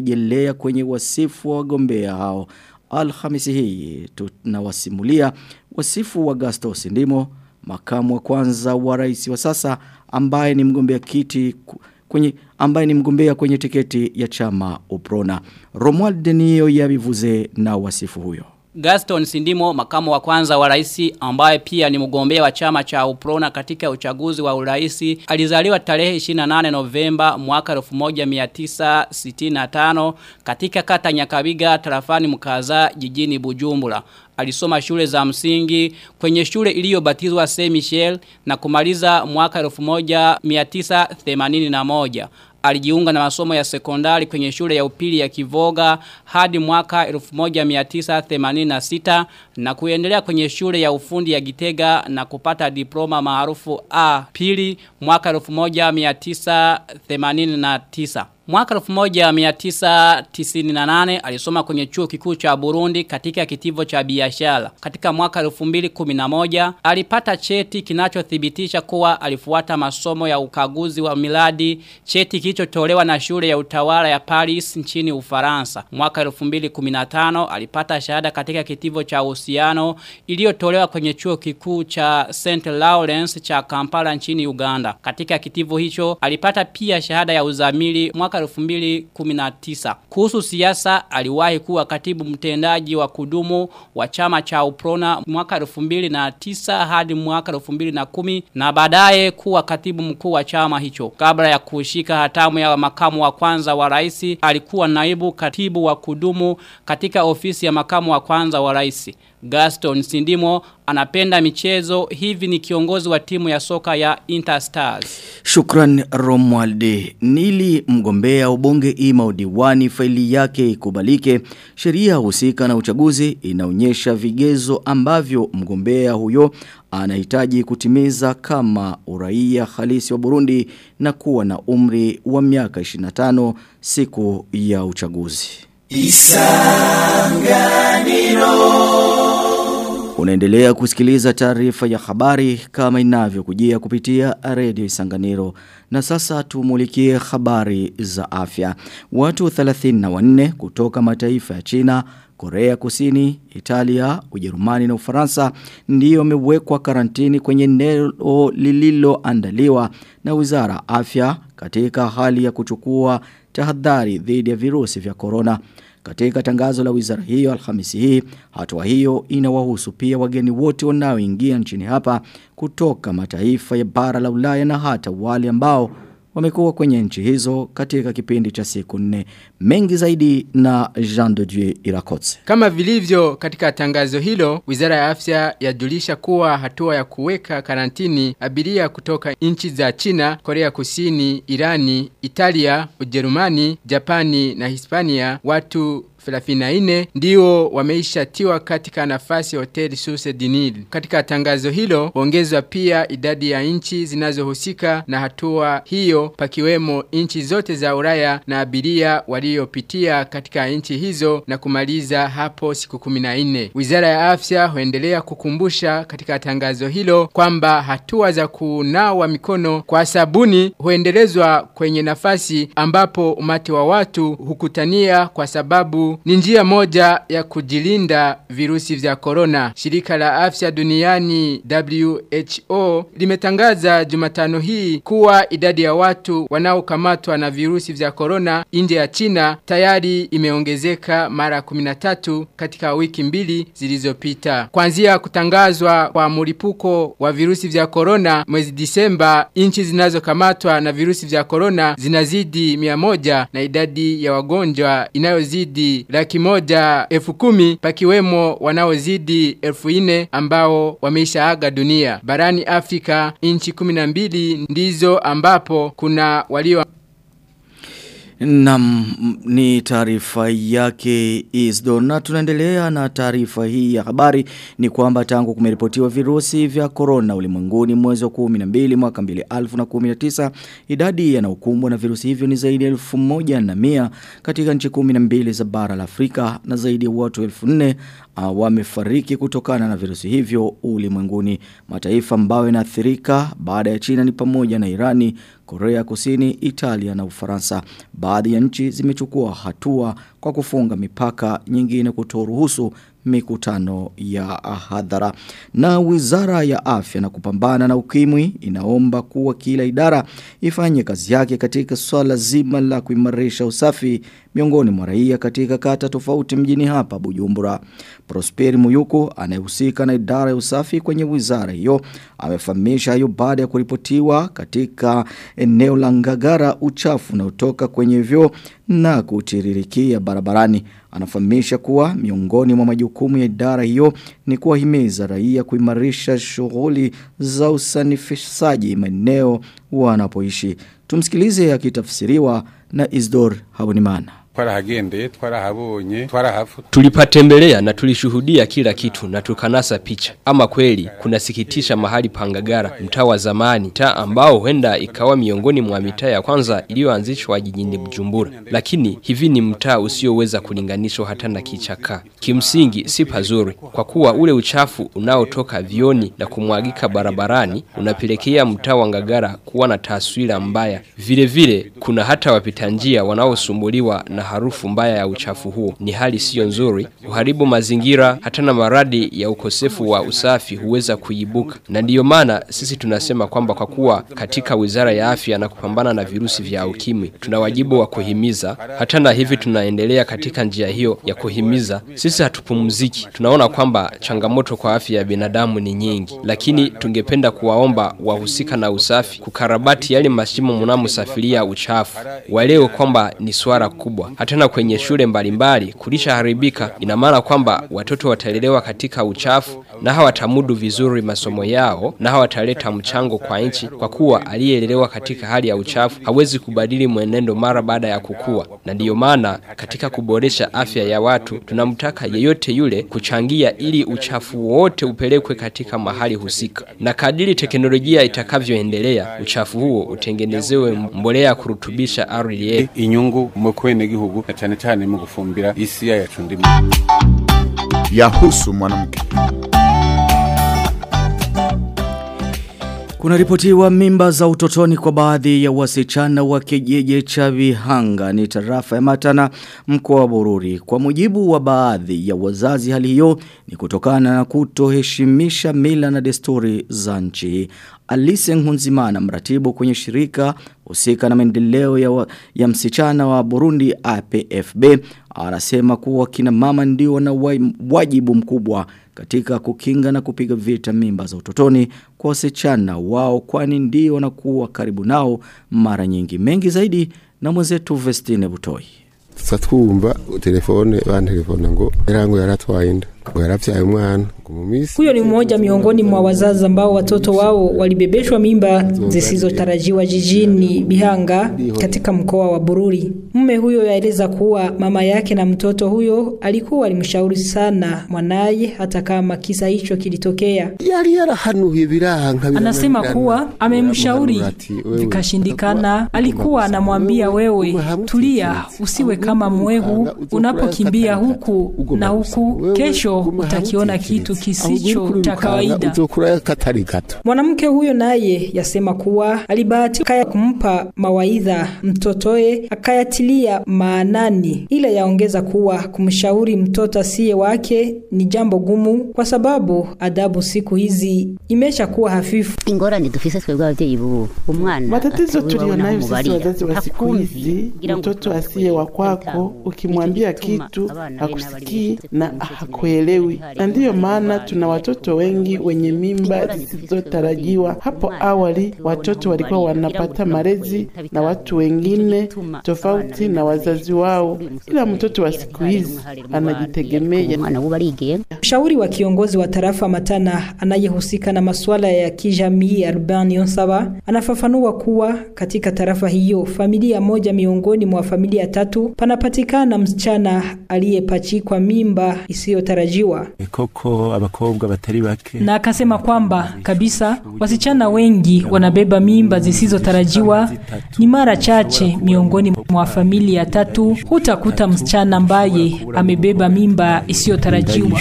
rejelea kwenye wasifu wa wagombea hao. Alhamisi hii tunawasimulia wasifu wa Gastos Ndimo, makamu wa kwanza wa rais wa sasa ambaye ni mgombea kiti kwenye ambaye ni mgombea kwenye tiketi ya chama Uprona. Romuald Denio yabivuze na wasifu huyo. Gaston Sindimo makamu wa kwanza wa rais ambaye pia ni mgombea wa chama cha Uprona katika uchaguzi wa urais alizaliwa tarehe 28 Novemba mwaka 1965 katika kata Nyakabiga tarafani Mkaza jijini Bujumbura. Alisoma shule za msingi kwenye shule iliyobatizwa Saint Michel na kumaliza mwaka 1981 alijiunga na masomo ya sekondari kwenye shule ya upili ya Kivoga hadi mwaka 1986 na kuendelea kwenye shule ya ufundi ya Gitega na kupata diploma maarufu A pili mwaka 1989. Mwaka 1998 alisoma kwenye chuo kikuu cha Burundi katika kitivo cha biashara. Katika mwaka 2011 alipata cheti kinachothibitisha kuwa alifuata masomo ya ukaguzi wa miladi, cheti kilichotolewa na shule ya utawala ya Paris nchini Ufaransa. Mwaka 2015 alipata shahada katika kitivo cha uhusiano iliyotolewa kwenye chuo kikuu cha St Lawrence cha Kampala nchini Uganda. Katika kitivo hicho alipata pia shahada ya uzamili mwaka 2019. Kuhusu siasa aliwahi kuwa katibu mtendaji wa kudumu wa chama cha Uprona mwaka 2009 hadi mwaka 2010 na baadaye kuwa katibu mkuu wa chama hicho. Kabla ya kushika hatamu ya makamu wa kwanza wa rais, alikuwa naibu katibu wa kudumu katika ofisi ya makamu wa kwanza wa rais. Gaston Sindimo anapenda michezo hivi ni kiongozi wa timu ya soka ya Interstars. Shukran Romualde. Nili mgombea ubunge ima udiwani faili yake ikubalike. Sheria husika na uchaguzi inaonyesha vigezo ambavyo mgombea huyo anahitaji kutimiza kama uraia halisi wa Burundi na kuwa na umri wa miaka 25 siku ya uchaguzi. Isanganiro Unaendelea kusikiliza taarifa ya habari kama inavyokujia kupitia Radio Isanganiro. Na sasa tumulikie habari za afya. Watu 34 kutoka mataifa ya China, Korea Kusini, Italia, Ujerumani na Ufaransa ndiyo wamewekwa karantini kwenye eneo lililoandaliwa na Wizara Afya katika hali ya kuchukua tahadhari dhidi ya virusi vya corona. Katika tangazo la wizara hiyo alhamisi hii, hatua hiyo inawahusu pia wageni wote wanaoingia nchini hapa kutoka mataifa ya bara la Ulaya na hata wale ambao wamekuwa kwenye nchi hizo katika kipindi cha siku nne. Mengi zaidi na Jean de Dieu Irakotse. Kama vilivyo katika tangazo hilo, Wizara ya Afya yajulisha kuwa hatua ya kuweka karantini abiria kutoka nchi za China, Korea Kusini, Irani, Italia, Ujerumani, Japani na Hispania watu 34 ndio wameishatiwa katika nafasi hoteli Suse Dinil. Katika tangazo hilo, ongezwa pia idadi ya nchi zinazohusika na hatua hiyo pakiwemo nchi zote za Ulaya na abiria waliopitia katika nchi hizo na kumaliza hapo siku 14. Wizara ya Afya huendelea kukumbusha katika tangazo hilo kwamba hatua za kunawa mikono kwa sabuni huendelezwa kwenye nafasi ambapo umati wa watu hukutania kwa sababu ni njia moja ya kujilinda virusi vya corona. Shirika la afya duniani WHO limetangaza jumatano hii kuwa idadi ya watu wanaokamatwa na virusi vya corona nje ya China tayari imeongezeka mara 13 katika wiki mbili zilizopita. Kuanzia kutangazwa kwa mlipuko wa virusi vya corona mwezi Disemba, nchi zinazokamatwa na virusi vya corona zinazidi 100 na idadi ya wagonjwa inayozidi laki moja elfu kumi pakiwemo wanaozidi elfu ine ambao wameisha aga dunia. Barani Afrika nchi 12 ndizo ambapo kuna walio Nam ni taarifa yake Isdo na tunaendelea na taarifa hii ya habari. Ni kwamba tangu kumeripotiwa virusi vya corona ulimwenguni mwezi wa 12 mwaka 2019 idadi yanayokumbwa na virusi hivyo ni zaidi ya 1100 katika nchi 12 za bara la Afrika na zaidi ya watu 1400 uh, wamefariki kutokana na virusi hivyo ulimwenguni mataifa ambayo yanaathirika baada ya China ni pamoja na Irani Korea Kusini, Italia na Ufaransa. Baadhi ya nchi zimechukua hatua kwa kufunga mipaka nyingine kutoruhusu mikutano ya hadhara. Na wizara ya afya na kupambana na ukimwi inaomba kuwa kila idara ifanye kazi yake katika swala zima la kuimarisha usafi miongoni mwa raia katika kata tofauti mjini hapa Bujumbura. Prosperi muyuku anayehusika na idara ya usafi kwenye wizara hiyo amefahamisha hayo baada ya kuripotiwa katika eneo la Ngagara uchafu unaotoka kwenye vyo na kutiririkia barabarani. Anafahamisha kuwa miongoni mwa majukumu ya idara hiyo ni kuwahimiza raia kuimarisha shughuli za usanifishaji maeneo wanapoishi. Tumsikilize akitafsiriwa na Isdor Habonimana twarahagendeye twarahabonye twarahafu. Tulipatembelea na tulishuhudia kila kitu na tukanasa picha. Ama kweli kunasikitisha mahali pangagara mtaa wa zamani mtaa ambao huenda ikawa miongoni mwa mitaa ya kwanza iliyoanzishwa jijini Bujumbura. Lakini hivi ni mtaa usioweza kulinganishwa hata na kichaka. Kimsingi si pazuri kwa kuwa ule uchafu unaotoka vioni na kumwagika barabarani unapelekea mtaa wa Ngagara kuwa na taswira mbaya. Vile vile kuna hata wapita njia wanaosumbuliwa na harufu mbaya ya uchafu huo. Ni hali siyo nzuri uharibu mazingira hata na maradi ya ukosefu wa usafi huweza kuibuka. Na ndiyo maana sisi tunasema kwamba kwa kuwa katika wizara ya afya na kupambana na virusi vya ukimwi tuna wajibu wa kuhimiza hata na hivi tunaendelea katika njia hiyo ya kuhimiza sisi hatupumziki. Tunaona kwamba changamoto kwa afya ya binadamu ni nyingi lakini tungependa kuwaomba wahusika na usafi kukarabati yale mashimo mnamosafiria uchafu. Waleo kwamba ni swara kubwa hata na kwenye shule mbalimbali kulishaharibika ina maana kwamba watoto watalelewa katika uchafu na hawatamudu vizuri masomo yao na hawataleta mchango kwa nchi kwa kuwa aliyelelewa katika hali ya uchafu hawezi kubadili mwenendo mara baada ya kukua. Na ndiyo maana katika kuboresha afya ya watu tunamtaka yeyote yule kuchangia ili uchafu wote upelekwe katika mahali husika. Na kadiri teknolojia itakavyoendelea uchafu huo utengenezewe mbolea kurutubisha ardhi yetu. Inyungu mu kwenegihugu na cyane cyane mu gufumbira isi yacu ndimo yahusu mwanamke Kuna ripotiwa mimba za utotoni kwa baadhi ya wasichana wa kijiji cha Vihanga ni tarafa ya Matana mkoa wa Bururi. Kwa mujibu wa baadhi ya wazazi hali hiyo ni kutokana na kutoheshimisha mila na desturi za nchi. Alise Nkunzimana mratibu kwenye shirika husika na maendeleo ya, ya msichana wa Burundi APFB anasema kuwa kina mama ndio na wajibu mkubwa katika kukinga na kupiga vita mimba za utotoni kwa wasichana wao kwani ndio wanakuwa karibu nao mara nyingi. Mengi zaidi na mwenzetu Vestine Butoi. Satwumva telefone bantelefona ngo yarango yaratwaye inda Huyo ni mmoja miongoni mwa wazazi ambao watoto wao walibebeshwa mimba zisizotarajiwa jijini Bihanga katika mkoa wa Bururi. Mume huyo yaeleza kuwa mama yake na mtoto huyo alikuwa alimshauri sana mwanaye hata kama kisa hicho kilitokea. Anasema kuwa amemshauri vikashindikana. Alikuwa anamwambia wewe, tulia, usiwe kama mwehu unapokimbia huku na huku, kesho utakiona kitu kisicho cha kawaida. Mwanamke huyo naye yasema kuwa alibahatika kaya kumpa mawaidha mtotoye akayatilia maanani, ila yaongeza kuwa kumshauri mtoto asiye wake ni jambo gumu, kwa sababu adabu siku hizi imesha kuwa hafifu. ingorane dufise twebwe abavyeyi bubu umwana Matatizo tuliyo nayo sisi wazazi wa siku hizi, mtoto asiye wa kwako, ukimwambia kitu akusikii hakusikii na bifite hakuelewi, hari na ndiyo maana tuna watoto wengi wenye mimba zisizotarajiwa. Hapo awali watoto walikuwa wanapata malezi na watu wengine tofauti na wazazi wao, ila mtoto wa siku hizi anajitegemea. Mshauri wa kiongozi wa tarafa Matana anayehusika na masuala ya kijamii Arban Yonsaba anafafanua kuwa katika tarafa hiyo familia moja miongoni mwa familia tatu panapatikana msichana aliyepachikwa mimba isiyotarajiwa. Koko abakobwa batari bake. Na akasema kwamba kabisa wasichana wengi wanabeba mimba zisizotarajiwa. Ni mara chache miongoni mwa familia tatu hutakuta msichana ambaye amebeba mimba isiyotarajiwa.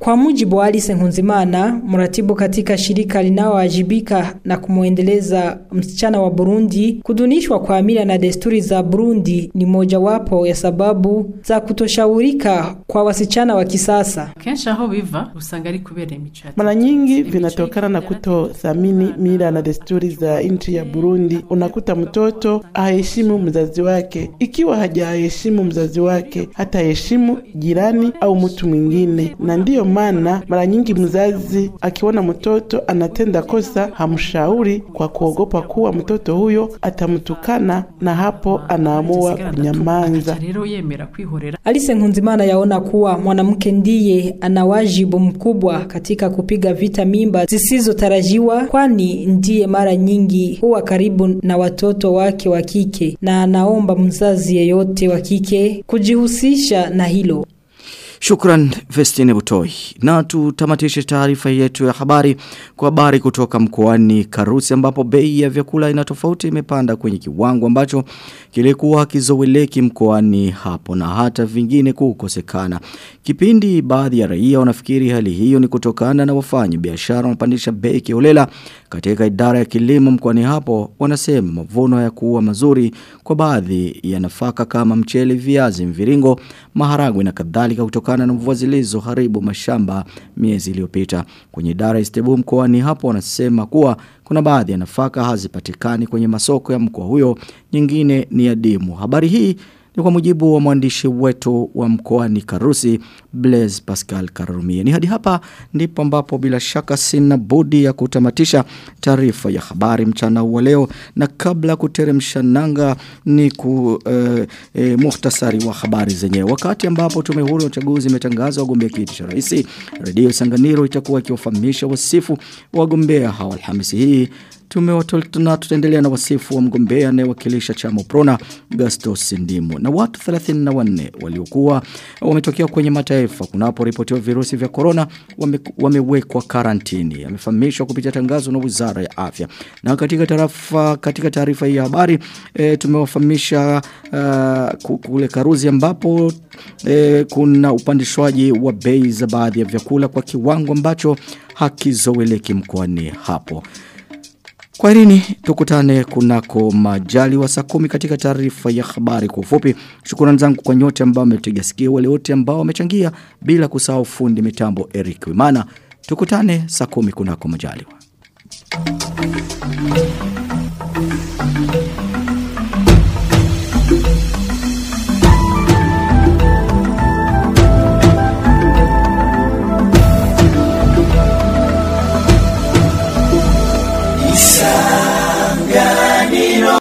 Kwa mujibu wa Alice Nkunzimana, mratibu katika shirika linaloajibika na kumwendeleza msichana wa Burundi, kudunishwa kwa mila na desturi za Burundi ni mojawapo ya sababu za kutoshaurika kwa wasichana wa kisasa. Mara nyingi vinatokana na kutothamini mila na desturi za nchi ya Burundi. Unakuta mtoto aheshimu mzazi wake, ikiwa hajaheshimu mzazi wake hataheshimu jirani au mtu mwingine, na ndiyo maana mara nyingi mzazi akiona mtoto anatenda kosa hamshauri kwa kuogopa kuwa mtoto huyo atamtukana, na hapo anaamua kunyamaza. Alice Nkunzimana yaona kuwa mwanamke ndiye ana wajibu mkubwa katika kupiga vita mimba zisizotarajiwa, kwani ndiye mara nyingi huwa karibu na watoto wake wa kike, na anaomba mzazi yeyote wa kike kujihusisha na hilo. Shukran Festine Butoi. Na tutamatishe taarifa yetu ya habari kwa habari kutoka mkoani Karusi ambapo bei ya vyakula ina tofauti imepanda kwenye kiwango ambacho kilikuwa kizoweleki mkoani hapo na hata vingine kukosekana. Kipindi baadhi ya raia wanafikiri hali hiyo ni kutokana na wafanyi biashara wanapandisha bei kiholela katika idara ya kilimo mkoani hapo wanasema mavuno ya kuwa mazuri kwa baadhi ya nafaka kama mchele, viazi, mviringo, maharagwe na kadhalika kutokana na mvua zilizoharibu mashamba miezi iliyopita. Kwenye idara ya Istebu mkoani hapo wanasema kuwa kuna baadhi ya nafaka hazipatikani kwenye masoko ya mkoa huyo, nyingine ni adimu. Habari hii ni kwa mujibu wa mwandishi wetu wa mkoani Karusi Blaise Pascal Karumie. Ni hadi hapa ndipo ambapo bila shaka sina budi ya kutamatisha taarifa ya habari mchana wa leo na kabla kuteremsha nanga ni ku eh, eh, muhtasari wa habari zenyewe. Wakati ambapo tume huru ya uchaguzi imetangaza wagombea kiti cha rais, redio Sanganiro itakuwa ikiwafahamisha wasifu wagombea hawa Alhamisi hii Tumewatoltuna tutaendelea na wasifu wa mgombea anayewakilisha chama Prona Gasto Sindimu na watu 34 waliokuwa wametokea kwenye mataifa kunapo kunaporipotiwa virusi vya corona wame, wamewekwa karantini. Amefahamishwa kupitia tangazo na Wizara ya Afya. Na katika tarafa katika taarifa hii ya habari e, tumewafahamisha uh, kule Karuzi ambapo e, kuna upandishwaji wa bei za baadhi ya vyakula kwa kiwango ambacho hakizoeleki mkoani hapo kwa nini tukutane kunako majali wa saa kumi katika taarifa ya habari kwa ufupi. Shukrani zangu kwa nyote ambao wametega sikio wale wote ambao wamechangia bila kusahau fundi mitambo Eric Wimana. Tukutane saa kumi kunako majaliwa.